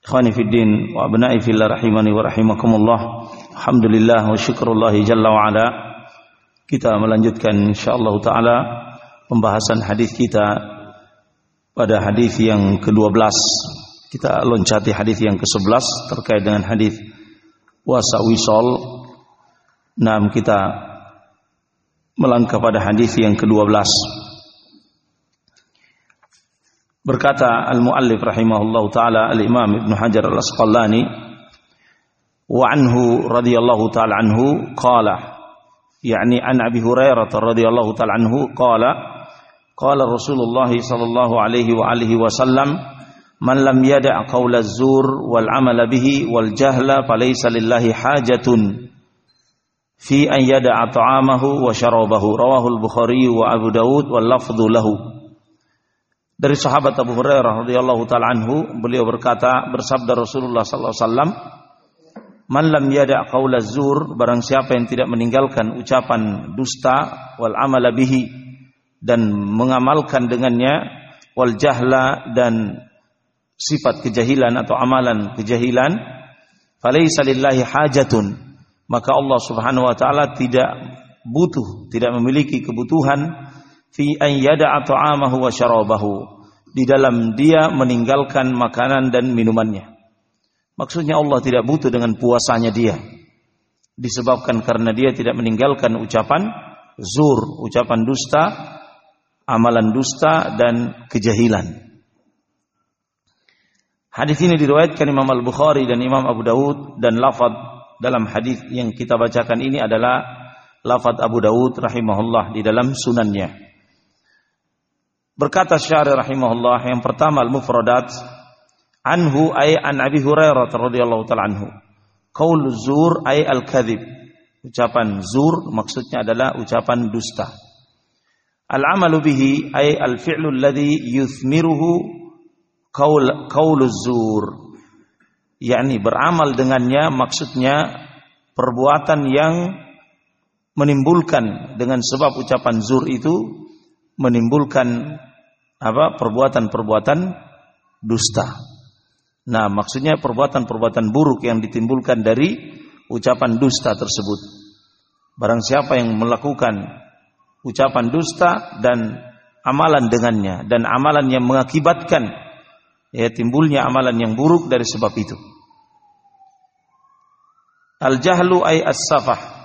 Ikhwani fi din wa abna'i fillah rahimani wa rahimakumullah. Alhamdulillah wa syukrullah jalla wa ala. Kita melanjutkan insyaallah taala pembahasan hadis kita pada hadis yang ke-12. Kita loncati hadis yang ke-11 terkait dengan hadis wasa wisol. Nam kita melangkah pada hadis yang ke-12. Berkata al-muallif rahimahullah taala al-Imam Ibnu Hajar al-Asqalani wa anhu radhiyallahu taala anhu qala yakni an Abi Hurairah radhiyallahu taala anhu qala qala Rasulullah sallallahu alaihi wa alihi wasallam man lam yada' qawla az-zur wal 'amala bihi wal jahla falaysa lillahi hajatun fi an yada'a ta'amahu wa syarabahu. Rawahu al-Bukhari wa Abu Dawud wal lafdhu lahu dari sahabat Abu Hurairah radhiyallahu taala anhu beliau berkata bersabda Rasulullah sallallahu alaihi wasallam Man lam yada' qaula zur barang siapa yang tidak meninggalkan ucapan dusta wal amala bihi dan mengamalkan dengannya wal jahla dan sifat kejahilan atau amalan kejahilan falaysa lillahi hajatun maka Allah Subhanahu wa taala tidak butuh tidak memiliki kebutuhan fi an yada'a ta'amahu wa syarabahu di dalam dia meninggalkan makanan dan minumannya. Maksudnya Allah tidak butuh dengan puasanya dia. Disebabkan karena dia tidak meninggalkan ucapan zur, ucapan dusta, amalan dusta dan kejahilan. Hadis ini diriwayatkan Imam Al-Bukhari dan Imam Abu Dawud dan lafaz dalam hadis yang kita bacakan ini adalah lafaz Abu Dawud rahimahullah di dalam sunannya. Berkata Syari rahimahullah yang pertama al-mufradat anhu ay an Abi Hurairah radhiyallahu taala anhu. Qaul zur ay al-kadzib. Ucapan zur maksudnya adalah ucapan dusta. Al-amalu bihi ay al-fi'lu alladhi yuthmiruhu qaul qaul zur. yakni beramal dengannya maksudnya perbuatan yang menimbulkan dengan sebab ucapan zur itu menimbulkan apa perbuatan-perbuatan dusta. Nah, maksudnya perbuatan-perbuatan buruk yang ditimbulkan dari ucapan dusta tersebut. Barang siapa yang melakukan ucapan dusta dan amalan dengannya dan amalan yang mengakibatkan ya timbulnya amalan yang buruk dari sebab itu. Al-jahlu ay as-safah.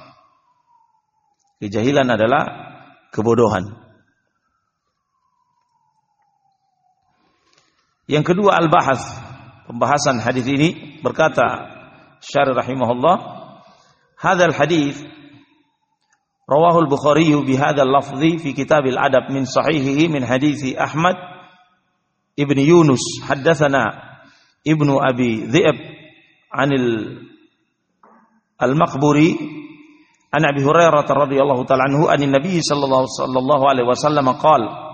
Kejahilan adalah kebodohan. Yang kedua al-bahas, pembahasan hadis ini berkata Syarih rahimahullah, hadzal hadis rawahu al-Bukhari bi hadzal lafzi fi kitab al-adab min sahihihi min hadis Ahmad ibn Yunus haddatsana ibnu Abi Dhi'ab anil al-Maqburi an Abi Hurairah radhiyallahu ta'ala anhu an Nabi sallallahu alaihi wasallam qala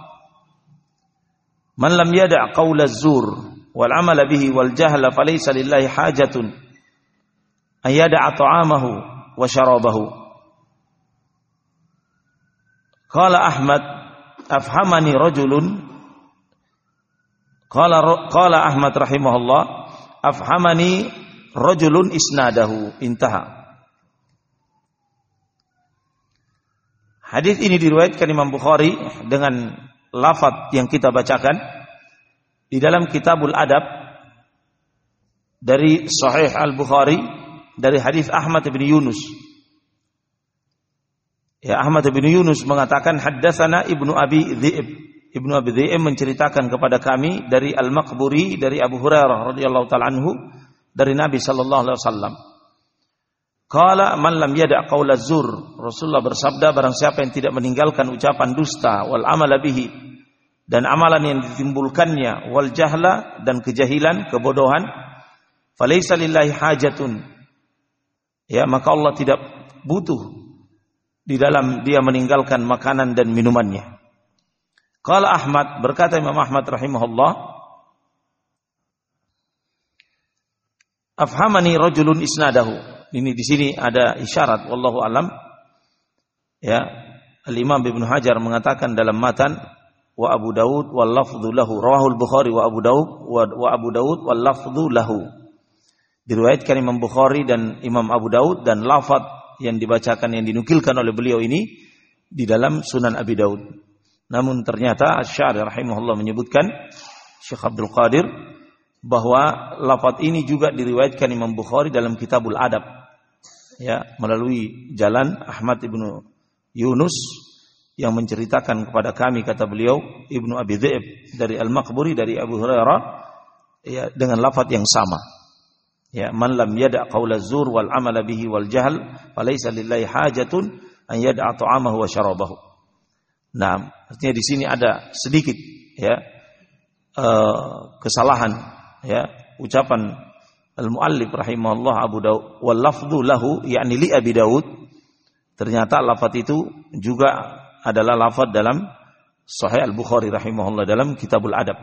Man lam yada' qawla zur wal amala bihi wal jahla falaysa lillahi hajatun an yada'a ta'amahu wa syarabahu. Qala Ahmad afhamani rajulun Qala qala Ahmad rahimahullah afhamani rajulun isnadahu intaha. Hadis ini diriwayatkan Imam Bukhari dengan lafaz yang kita bacakan di dalam Kitabul Adab dari Sahih Al-Bukhari dari hadis Ahmad bin Yunus. Ya Ahmad bin Yunus mengatakan haddatsana Ibnu Abi Dhi'ib. Ibnu Abi Dhi'ib menceritakan kepada kami dari Al-Maqburi dari Abu Hurairah radhiyallahu taala anhu dari Nabi sallallahu alaihi wasallam. Qala man lam yada' qaula zur. Rasulullah bersabda barang siapa yang tidak meninggalkan ucapan dusta wal amala bihi dan amalan yang ditimbulkannya wal jahla dan kejahilan, kebodohan, falaysa lillahi hajatun. ya maka Allah tidak butuh di dalam dia meninggalkan makanan dan minumannya. Kalau Ahmad berkata Imam Ahmad rahimahullah, afhamani rajulun isnadahu. Ini di sini ada isyarat wallahu alam. Ya, Al Imam Ibnu Hajar mengatakan dalam matan wa Abu Daud wal lafdhu lahu rawahul Bukhari wa Abu Daud wa Abu Daud wal lafdhu lahu diriwayatkan Imam Bukhari dan Imam Abu Daud dan lafaz yang dibacakan yang dinukilkan oleh beliau ini di dalam Sunan Abi Daud. Namun ternyata Asy-Syari rahimahullah menyebutkan Syekh Abdul Qadir bahwa lafaz ini juga diriwayatkan Imam Bukhari dalam Kitabul Adab ya melalui jalan Ahmad ibnu Yunus yang menceritakan kepada kami kata beliau Ibnu Abi Dzib dari Al-Maqburi dari Abu Hurairah ya dengan lafaz yang sama. Ya, man lam yada' qaula zur wal amala bihi wal jahl falaysa lillahi hajatun an yada'a ta'amahu wa syarabahu. Nah, artinya di sini ada sedikit ya uh, kesalahan ya ucapan al-muallif rahimahullah Abu Daud wal lafdhu lahu yakni li Abi Daud ternyata lafaz itu juga adalah lafaz dalam Sahih Al-Bukhari rahimahullah dalam Kitabul Adab.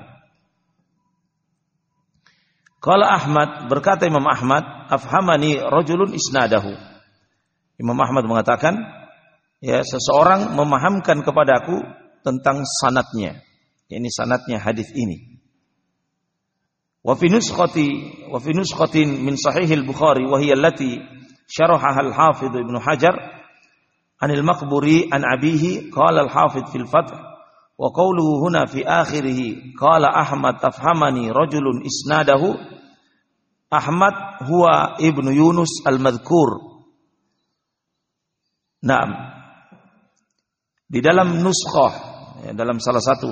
Kalau Ahmad berkata Imam Ahmad, afhamani rajulun isnadahu. Imam Ahmad mengatakan, ya seseorang memahamkan kepadaku tentang sanatnya. Ini sanatnya hadis ini. Wa fi nuskhati wa fi nuskhatin min sahih al-Bukhari wa hiya allati syarahaha al-Hafidh Ibnu Hajar anil maqburi an abihi qala al hafid fil fath wa qawluhu huna fi akhirih qala ahmad tafhamani rajulun isnadahu. Ahmad huwa ibnu yunus al madhkur Naam. Di dalam nuskhah ya, dalam salah satu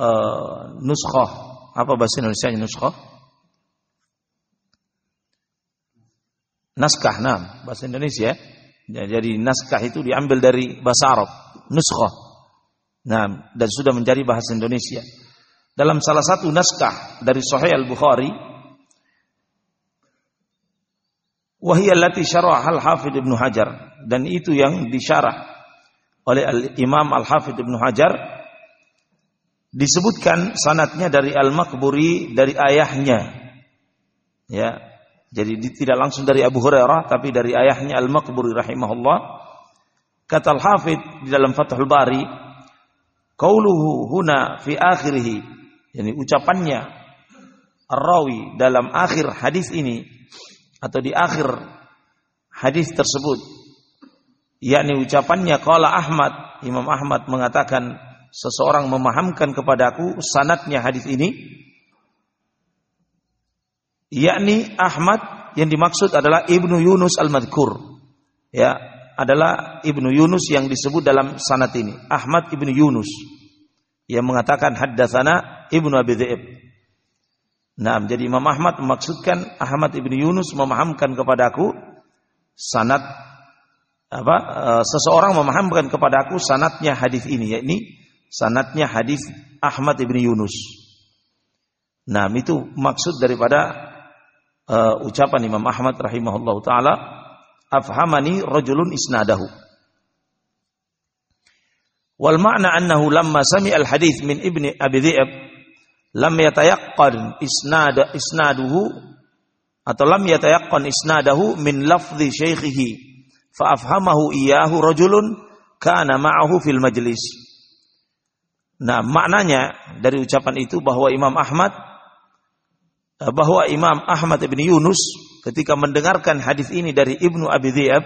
uh, nuskhah apa bahasa Indonesia nuskhah naskah nam bahasa Indonesia Ya, jadi naskah itu diambil dari bahasa Arab, nuskhah. Nah, dan sudah menjadi bahasa Indonesia. Dalam salah satu naskah dari Sahih Al-Bukhari, syarah Al-Hafidh Ibnu Hajar. Dan itu yang disyarah oleh Al-Imam Al-Hafidh Ibnu Hajar disebutkan sanatnya dari Al-Makburi dari ayahnya. Ya, jadi tidak langsung dari Abu Hurairah tapi dari ayahnya Al-Maqburi rahimahullah. Kata Al-Hafidh di dalam Fathul Bari, qauluhu huna fi akhirih, yani ucapannya Ar-Rawi dalam akhir hadis ini atau di akhir hadis tersebut yakni ucapannya qala Ahmad Imam Ahmad mengatakan seseorang memahamkan kepadaku sanatnya hadis ini yakni Ahmad yang dimaksud adalah Ibnu Yunus Al-Madkur. Ya, adalah Ibnu Yunus yang disebut dalam sanad ini. Ahmad Ibnu Yunus yang mengatakan haddatsana Ibnu Abi Dzib. Nah, jadi Imam Ahmad memaksudkan Ahmad Ibnu Yunus memahamkan kepadaku sanad apa e, seseorang memahamkan kepadaku sanatnya hadis ini yakni sanatnya hadis Ahmad Ibnu Yunus. Nah, itu maksud daripada uh, ucapan Imam Ahmad rahimahullah taala afhamani rajulun isnadahu wal makna annahu lamma sami al hadith min ibni abi dhi'ab lam yatayaqqan isnad isnaduhu atau lam yatayaqqan isnadahu min lafzi syaikhihi fa afhamahu iyahu rajulun kana ma'ahu fil majlis Nah, maknanya dari ucapan itu bahwa Imam Ahmad Eh, bahwa Imam Ahmad bin Yunus ketika mendengarkan hadis ini dari Ibnu Abi Dzib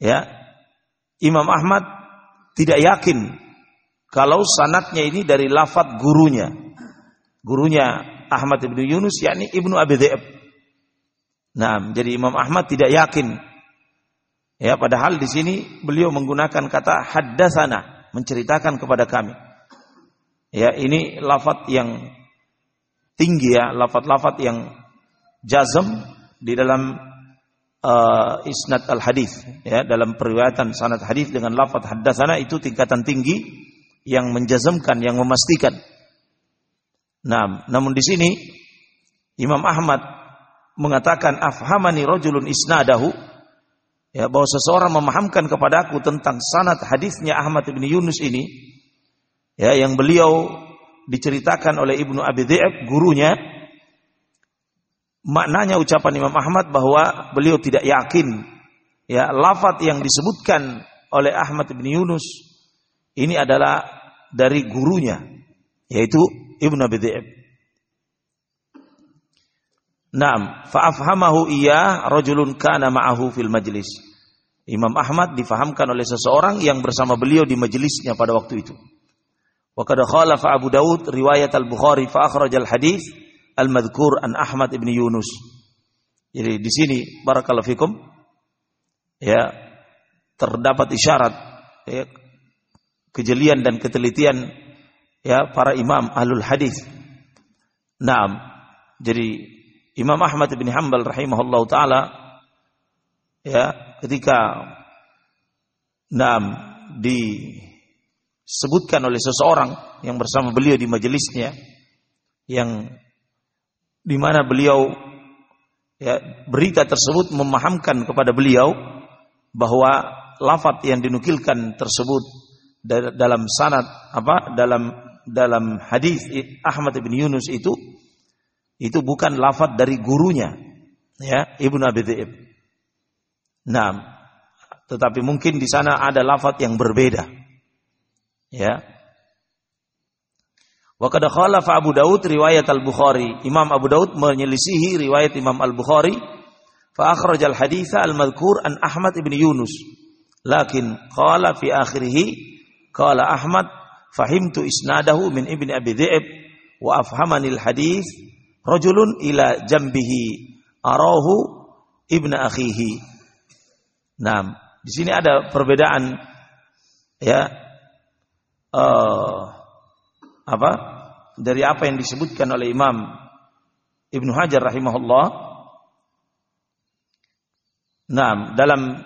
ya Imam Ahmad tidak yakin kalau sanatnya ini dari lafat gurunya. Gurunya Ahmad bin Yunus yakni Ibnu Abi Dzib nah jadi Imam Ahmad tidak yakin. Ya padahal di sini beliau menggunakan kata haddatsana menceritakan kepada kami. Ya ini lafat yang tinggi ya lafat-lafat yang jazm di dalam uh, isnad al hadis ya dalam periwayatan sanad hadis dengan lafat haddatsana itu tingkatan tinggi yang menjazmkan yang memastikan. Nah, namun di sini Imam Ahmad mengatakan afhamani rajulun isnadahu ya bahwa seseorang memahamkan kepadaku tentang sanad hadisnya Ahmad bin Yunus ini ya yang beliau diceritakan oleh Ibnu Abi Dhi'ab gurunya maknanya ucapan Imam Ahmad bahwa beliau tidak yakin ya lafaz yang disebutkan oleh Ahmad bin Yunus ini adalah dari gurunya yaitu Ibnu Abi Dhi'ab Naam, fa'afhamahu iya rajulun kana ma'ahu fil majlis. Imam Ahmad difahamkan oleh seseorang yang bersama beliau di majelisnya pada waktu itu. Wa qad khalafa Abu Daud riwayat Al-Bukhari fa akhraj al-hadis al-madhkur an Ahmad ibn Yunus. Jadi di sini barakallahu fikum ya terdapat isyarat ya, kejelian dan ketelitian ya para imam ahlul hadis. Naam. Jadi Imam Ahmad bin Hanbal rahimahullah taala ya ketika nam disebutkan oleh seseorang yang bersama beliau di majelisnya yang di mana beliau ya berita tersebut memahamkan kepada beliau bahwa lafaz yang dinukilkan tersebut dalam sanad apa dalam dalam hadis Ahmad bin Yunus itu itu bukan lafaz dari gurunya ya Ibnu Abi Dhi'ib. Nah, tetapi mungkin di sana ada lafaz yang berbeda. Ya. Wa qad khalafa Abu Daud riwayat Al-Bukhari. Imam Abu Daud menyelisihi riwayat Imam Al-Bukhari fa akhraj al-haditsa al-madhkur an Ahmad ibn Yunus. Lakin qala fi akhirih qala Ahmad fahimtu isnadahu min Ibn Abi Dhi'ib wa afhamani al-hadits rajulun ila jambihi arahu ibnu akhihi. Nah, di sini ada perbedaan ya uh, apa dari apa yang disebutkan oleh Imam Ibnu Hajar rahimahullah. Nah, dalam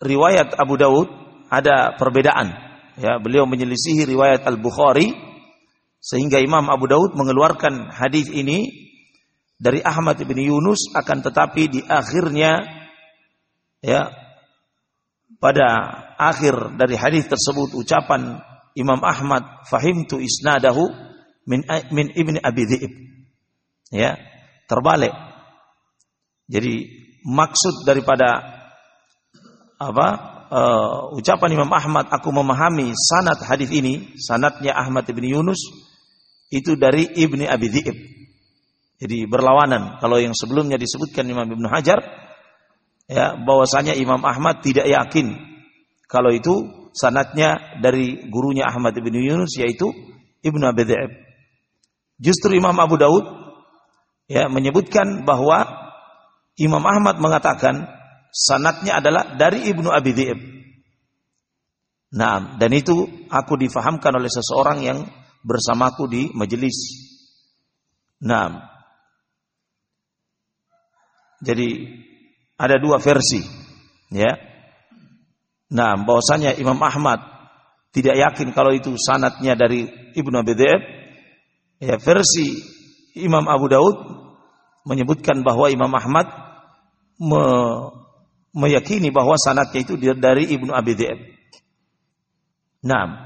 riwayat Abu Daud ada perbedaan. Ya, beliau menyelisihi riwayat Al Bukhari sehingga Imam Abu Daud mengeluarkan hadis ini dari Ahmad bin Yunus akan tetapi di akhirnya ya pada akhir dari hadis tersebut ucapan Imam Ahmad fahimtu isnadahu min min ibni Abi Dhi'ib. Ya terbalik. Jadi maksud daripada apa uh, ucapan Imam Ahmad aku memahami sanad hadis ini sanadnya Ahmad bin Yunus itu dari Ibni Abi Dhi'ib. Jadi berlawanan. Kalau yang sebelumnya disebutkan Imam Ibnu Hajar, ya bahwasanya Imam Ahmad tidak yakin kalau itu sanatnya dari gurunya Ahmad bin Yunus yaitu Ibnu Abi Dhi'ib. Justru Imam Abu Daud ya menyebutkan bahwa Imam Ahmad mengatakan sanatnya adalah dari Ibnu Abi Dhi'ib. Nah, dan itu aku difahamkan oleh seseorang yang bersamaku di majelis. Nah, jadi ada dua versi, ya. Nah, bahwasanya Imam Ahmad tidak yakin kalau itu sanatnya dari Ibnu Abi Dhaib. Ya, versi Imam Abu Daud menyebutkan bahwa Imam Ahmad me meyakini bahwa sanatnya itu dari Ibnu Abi Dhaib. Nah,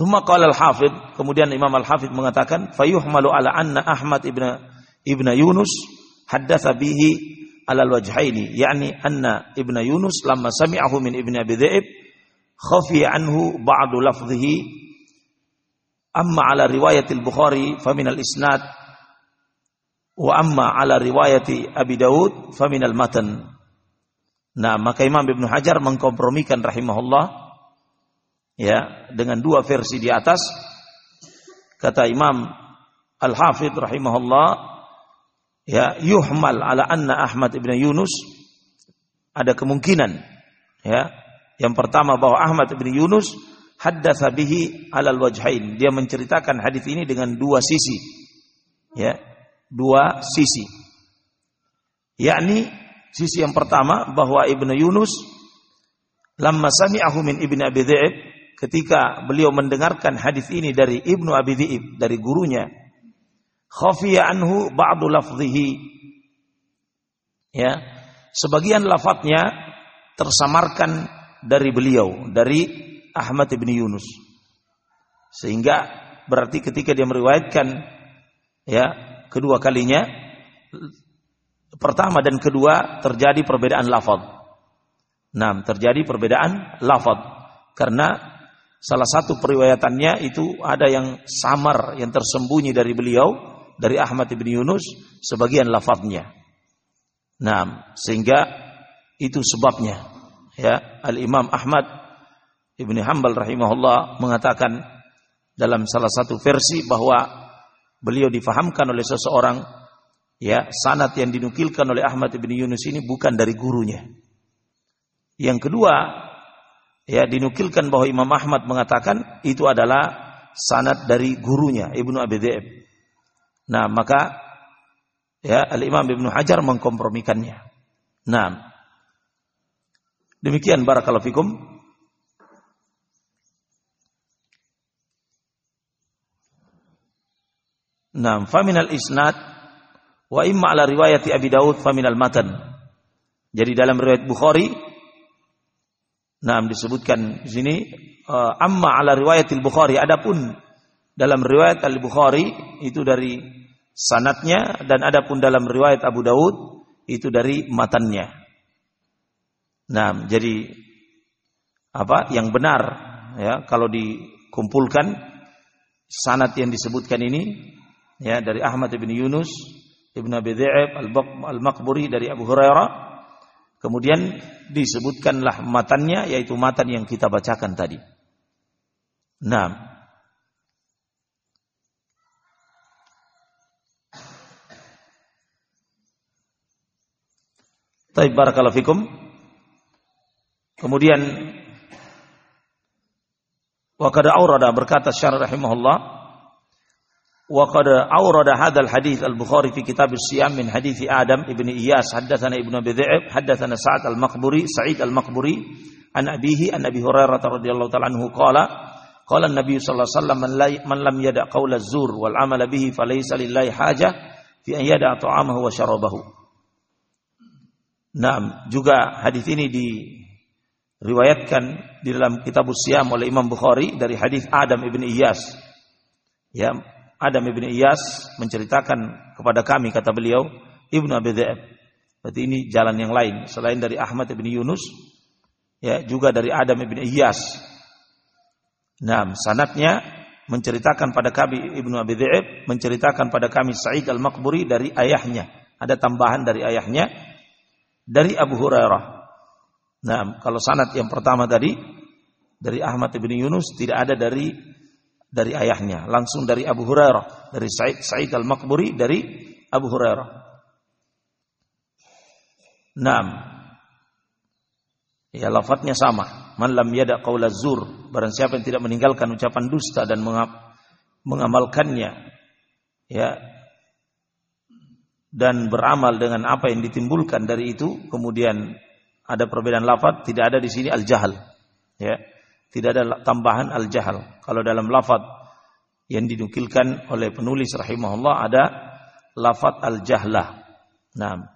Thumma qala al-Hafidh, kemudian Imam al-Hafidh mengatakan, fayuhmalu ala anna Ahmad ibn ibn Yunus haddatsa bihi ala al-wajhaini, yakni anna ibn Yunus lamma sami'ahu min ibn Abi Dhaib khafiya anhu ba'du lafdhihi amma ala riwayat al-Bukhari fa min al-isnad wa amma ala riwayat Abi Daud fa min al-matan. Nah, maka Imam Ibnu Hajar mengkompromikan rahimahullah ya dengan dua versi di atas kata Imam Al-Hafidh rahimahullah ya yuhmal ala anna Ahmad ibn Yunus ada kemungkinan ya. Yang pertama bahwa Ahmad ibn Yunus haddatsa bihi alal wajhain. Dia menceritakan hadis ini dengan dua sisi ya dua sisi. Yakni sisi yang pertama bahwa Ibnu Yunus lamma sami'ahu min Ibnu Abi Dhi'ib ketika beliau mendengarkan hadis ini dari Ibnu Abi Dhi'ib dari gurunya khafiya anhu ba'du lafzihi Ya, sebagian lafadznya tersamarkan dari beliau, dari Ahmad bin Yunus. Sehingga berarti ketika dia meriwayatkan ya kedua kalinya pertama dan kedua terjadi perbedaan lafaz. Nah, terjadi perbedaan lafaz karena salah satu periwayatannya itu ada yang samar yang tersembunyi dari beliau dari Ahmad bin Yunus sebagian lafaznya. Nah, sehingga itu sebabnya ya Al Imam Ahmad Ibni Hambal rahimahullah mengatakan dalam salah satu versi bahwa beliau difahamkan oleh seseorang ya sanat yang dinukilkan oleh Ahmad bin Yunus ini bukan dari gurunya. Yang kedua, ya dinukilkan bahwa Imam Ahmad mengatakan itu adalah sanat dari gurunya Ibnu Abi Dhaib. Nah, maka ya Al Imam Ibnu Hajar mengkompromikannya. Nah, demikian barakallahu fikum Nah, faminal isnad wa imma ala riwayati Abi Daud faminal matan. Jadi dalam riwayat Bukhari Nah, disebutkan di sini uh, amma ala riwayatil Bukhari adapun dalam riwayat Al-Bukhari itu dari sanatnya dan adapun dalam riwayat Abu Daud itu dari matannya. Nah, jadi apa yang benar ya kalau dikumpulkan sanat yang disebutkan ini ya dari Ahmad bin Yunus Ibn Abi Dhi'ab Al-Maqburi dari Abu Hurairah kemudian disebutkanlah matannya yaitu matan yang kita bacakan tadi nah Taib barakallahu fikum. Kemudian wa qad aurada berkata Syarah rahimahullah وقد أورد هذا الحديث البخاري في كتاب الصيام من حديث آدم ابن إياس حدثنا ابن أبي ذئب حدثنا سعد المقبري سعيد المقبري عن أبيه عن أبي هريرة رضي الله تعالى عنه قال قال النبي صلى الله عليه وسلم من لم يدع قول الزور والعمل به فليس لله حاجة في أن يدع طعامه وشرابه Nah, juga hadis ini diriwayatkan di dalam kitab Usyam oleh Imam Bukhari dari hadis Adam ibn Iyas. Ya, Adam ibn Iyas menceritakan kepada kami kata beliau Ibnu Abi Dhaib. Berarti ini jalan yang lain selain dari Ahmad ibn Yunus ya juga dari Adam ibn Iyas. Nah, sanatnya menceritakan pada kami Ibnu Abi Dhaib menceritakan pada kami Sa'id al-Maqburi dari ayahnya. Ada tambahan dari ayahnya dari Abu Hurairah. Nah, kalau sanat yang pertama tadi dari Ahmad ibn Yunus tidak ada dari dari ayahnya, langsung dari Abu Hurairah, dari Said, Said Al-Maqburi dari Abu Hurairah. Naam. Ya lafadznya sama. Man lam yada qaula zur, barang siapa yang tidak meninggalkan ucapan dusta dan mengamalkannya ya dan beramal dengan apa yang ditimbulkan dari itu, kemudian ada perbedaan lafaz, tidak ada di sini al-jahal. Ya. Tidak ada tambahan al-jahal. Kalau dalam lafaz yang dinukilkan oleh penulis rahimahullah ada lafaz al-jahlah. Nah,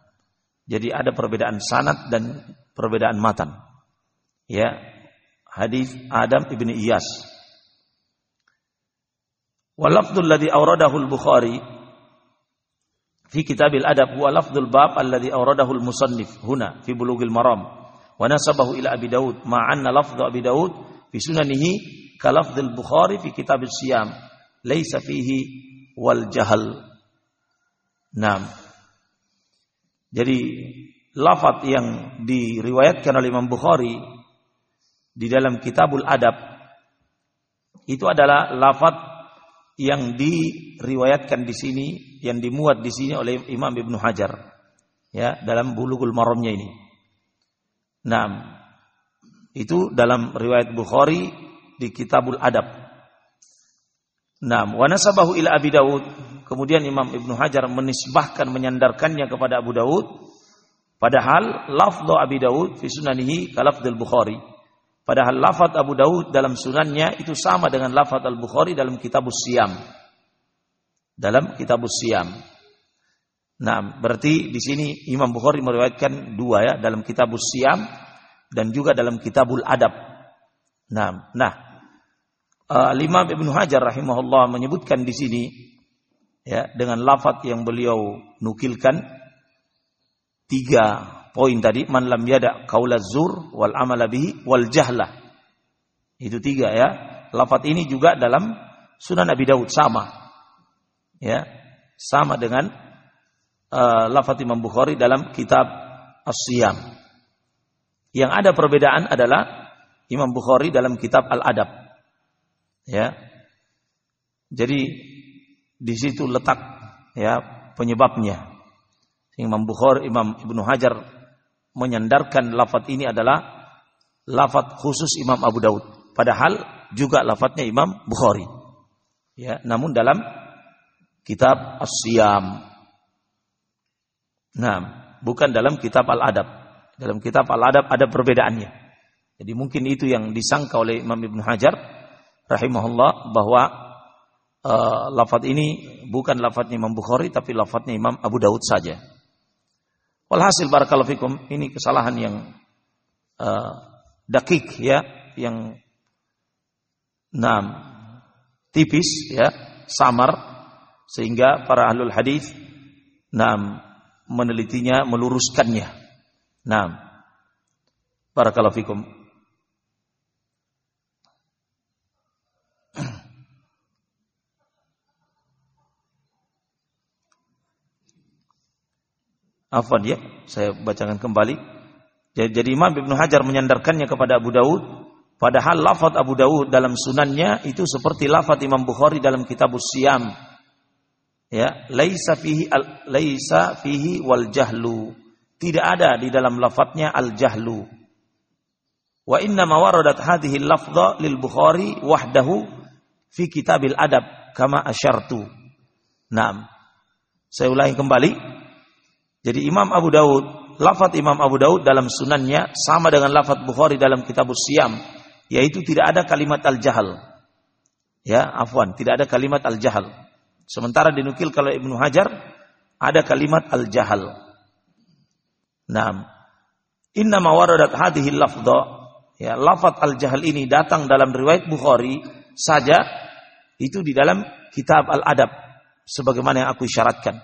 jadi ada perbedaan sanad dan perbedaan matan. Ya, hadis Adam ibni Iyas. Walafdul ladzi awradahu al-Bukhari fi kitabil adab huwa lafdul bab alladhi awradahu al-musannif huna fi bulughil maram wa nasabahu ila Abi Daud ma'anna lafdhu Abi Daud fi sunanihi kalafdil Bukhari fi kitab siyam laisa fihi wal jahal. Nah. Jadi lafaz yang diriwayatkan oleh Imam Bukhari di dalam Kitabul Adab itu adalah lafaz yang diriwayatkan di sini, yang dimuat di sini oleh Imam Ibnu Hajar ya dalam Bulughul Maramnya ini. Nah, itu dalam riwayat Bukhari di Kitabul Adab. Nah, wa nasabahu ila Abi Dawud. Kemudian Imam Ibnu Hajar menisbahkan menyandarkannya kepada Abu Dawud. Padahal lafdhu Abi Dawud fi sunanihi kalafdul Bukhari. Padahal lafaz Abu Dawud dalam sunannya itu sama dengan lafaz Al-Bukhari dalam kitab Siyam. Dalam kitab Siyam. Nah, berarti di sini Imam Bukhari meriwayatkan dua ya dalam kitabus siam dan juga dalam kitabul adab. Nah, nah uh, Imam Ibnu Hajar rahimahullah menyebutkan di sini ya dengan lafaz yang beliau nukilkan tiga poin tadi man lam yada qaula zur wal amala wal jahlah. Itu tiga ya. Lafaz ini juga dalam Sunan Abi Daud sama. Ya, sama dengan uh, lafaz Imam Bukhari dalam kitab As-Siyam. Yang ada perbedaan adalah Imam Bukhari dalam kitab Al-Adab. Ya. Jadi di situ letak ya penyebabnya. Imam Bukhari, Imam Ibnu Hajar menyandarkan lafaz ini adalah lafaz khusus Imam Abu Daud. Padahal juga lafaznya Imam Bukhari. Ya, namun dalam kitab As-Siyam Nah, bukan dalam kitab Al-Adab. Dalam kitab Al-Adab ada perbedaannya. Jadi mungkin itu yang disangka oleh Imam Ibn Hajar rahimahullah bahwa uh, lafaz ini bukan lafaznya Imam Bukhari tapi lafaznya Imam Abu Daud saja. Walhasil barakallahu fikum ini kesalahan yang uh, dakik ya, yang enam tipis ya, samar sehingga para ahlul hadis enam menelitinya, meluruskannya. Nah, barakallahu fikum. Afwan ya, saya bacakan kembali. Jadi, jadi Imam Ibnu Hajar menyandarkannya kepada Abu Daud, padahal lafaz Abu Daud dalam sunannya itu seperti lafaz Imam Bukhari dalam kitab Siyam ya laisa fihi al, laisa fihi wal jahlu tidak ada di dalam lafadznya al jahlu wa inna ma waradat hadhihi lafdha lil bukhari wahdahu fi kitabil adab kama asyartu. Naam. Saya ulangi kembali. Jadi Imam Abu Daud lafaz Imam Abu Daud dalam sunannya sama dengan lafaz Bukhari dalam kitab Siyam yaitu tidak ada kalimat al-jahal. Ya afwan tidak ada kalimat al-jahal. Sementara dinukil kalau Ibnu Hajar ada kalimat al-jahal. Naam. Inna ma waradat hadhihi ya lafaz al-jahal ini datang dalam riwayat Bukhari saja itu di dalam kitab al-adab sebagaimana yang aku syaratkan.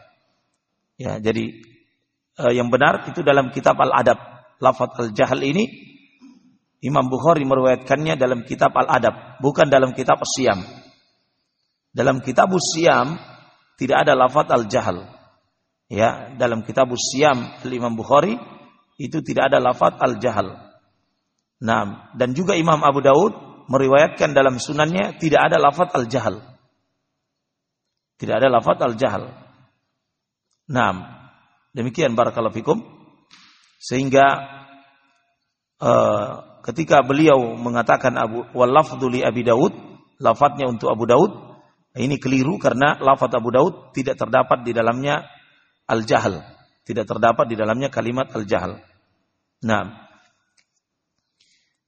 Ya, jadi eh, yang benar itu dalam kitab al-adab. Lafaz al-jahal ini Imam Bukhari meriwayatkannya dalam kitab al-adab, bukan dalam kitab as-siyam. Dalam kitab Siam tidak ada lafaz al-jahal. Ya, dalam kitab Siam Imam Bukhari itu tidak ada lafaz al-jahal. Nah, dan juga Imam Abu Daud meriwayatkan dalam sunannya tidak ada lafaz al-jahal. Tidak ada lafaz al-jahal. Nah, demikian barakallahu fikum. Sehingga uh, ketika beliau mengatakan Abu wal li Abi Daud, lafadznya untuk Abu Daud, ini keliru karena lafaz Abu Daud tidak terdapat di dalamnya al-jahal. Tidak terdapat di dalamnya kalimat al-jahal. Nah,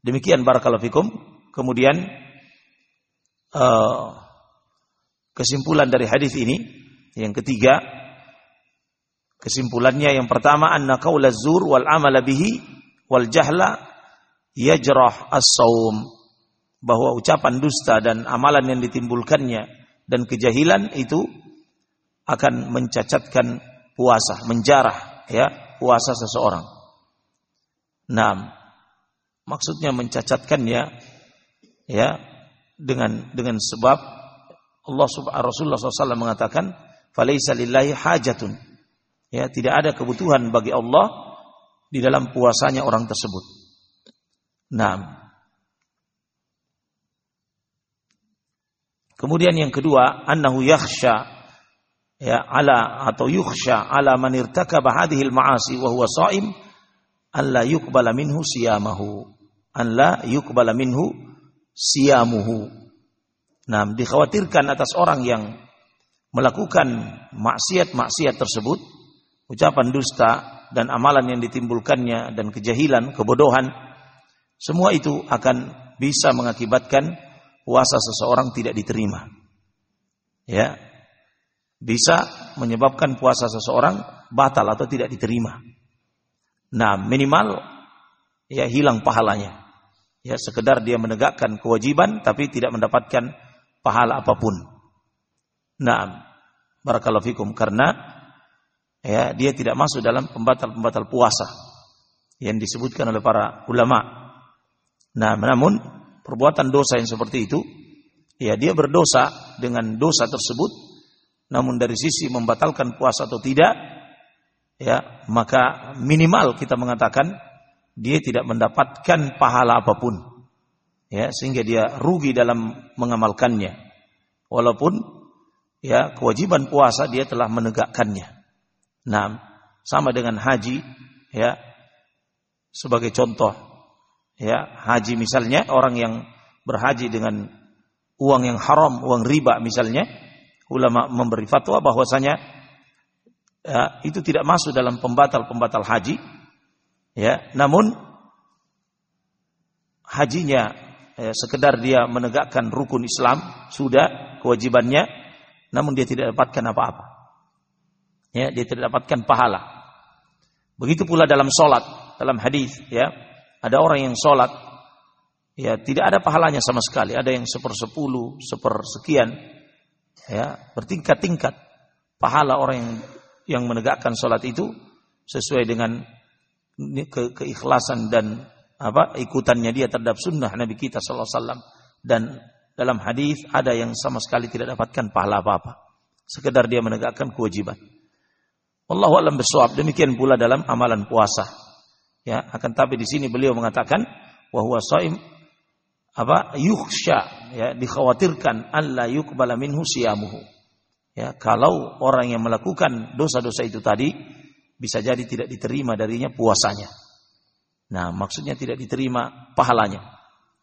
demikian barakallahu fikum. Kemudian uh, kesimpulan dari hadis ini yang ketiga kesimpulannya yang pertama anna qaula zur wal amala bihi wal jahla yajrah as-saum bahwa ucapan dusta dan amalan yang ditimbulkannya dan kejahilan itu akan mencacatkan puasa, menjarah ya puasa seseorang. Nah, maksudnya mencacatkannya ya dengan dengan sebab Allah Subhanahu Rasulullah SAW mengatakan, "Falaisa lillahi hajatun." Ya, tidak ada kebutuhan bagi Allah di dalam puasanya orang tersebut. Nah, Kemudian yang kedua, annahu yakhsha ya ala atau yukhsha ala man irtakaba al-ma'asi wa huwa sha'im an la yuqbala minhu siyamahu. An la yuqbala minhu siyamuhu. Nah, dikhawatirkan atas orang yang melakukan maksiat-maksiat tersebut, ucapan dusta dan amalan yang ditimbulkannya dan kejahilan, kebodohan, semua itu akan bisa mengakibatkan puasa seseorang tidak diterima. Ya. Bisa menyebabkan puasa seseorang batal atau tidak diterima. Nah, minimal ya hilang pahalanya. Ya, sekedar dia menegakkan kewajiban tapi tidak mendapatkan pahala apa pun. Nah, barakallahu fikum karena ya dia tidak masuk dalam pembatal-pembatal puasa yang disebutkan oleh para ulama. Nah, namun perbuatan dosa yang seperti itu ya dia berdosa dengan dosa tersebut namun dari sisi membatalkan puasa atau tidak, ya maka minimal kita mengatakan dia tidak mendapatkan pahala apa pun, ya sehingga dia rugi dalam mengamalkannya. Walaupun ya kewajiban puasa dia telah menegakkannya. Nah, sama dengan haji, ya sebagai contoh, ya haji misalnya orang yang berhaji dengan uang yang haram, uang riba misalnya, ulama memberi fatwa bahwasanya ya, itu tidak masuk dalam pembatal-pembatal haji. Ya, namun hajinya ya, sekedar dia menegakkan rukun Islam sudah kewajibannya, namun dia tidak dapatkan apa-apa. Ya, dia tidak dapatkan pahala. Begitu pula dalam solat, dalam hadis, ya, ada orang yang solat, ya tidak ada pahalanya sama sekali. Ada yang sepersepuluh, sepersekian, ya bertingkat-tingkat pahala orang yang yang menegakkan sholat itu sesuai dengan ke, keikhlasan dan apa ikutannya dia terhadap sunnah Nabi kita Sallallahu Alaihi Wasallam. Dan dalam hadis ada yang sama sekali tidak dapatkan pahala apa-apa. Sekedar dia menegakkan kewajiban. Allahu alam bisawab demikian pula dalam amalan puasa. Ya akan tapi di sini beliau mengatakan bahwa saim apa yukhsha ya dikhawatirkan alla yuqbala minhu siyamuhu. Ya, kalau orang yang melakukan dosa-dosa itu tadi bisa jadi tidak diterima darinya puasanya. Nah, maksudnya tidak diterima pahalanya.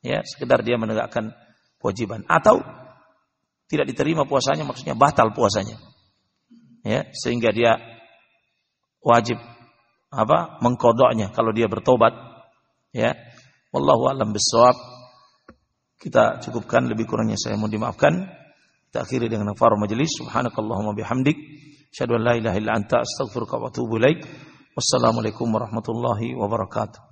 Ya, sekedar dia menegakkan kewajiban atau tidak diterima puasanya maksudnya batal puasanya. Ya, sehingga dia wajib apa? mengkodoknya kalau dia bertobat. Ya. Wallahu alam bisawab. Kita cukupkan lebih kurangnya saya mohon dimaafkan. Kita akhiri dengan nafar majelis. Subhanakallahumma bihamdik. Asyhadu an la ilaha illa anta astaghfiruka wa atubu ilaik. Wassalamualaikum warahmatullahi wabarakatuh.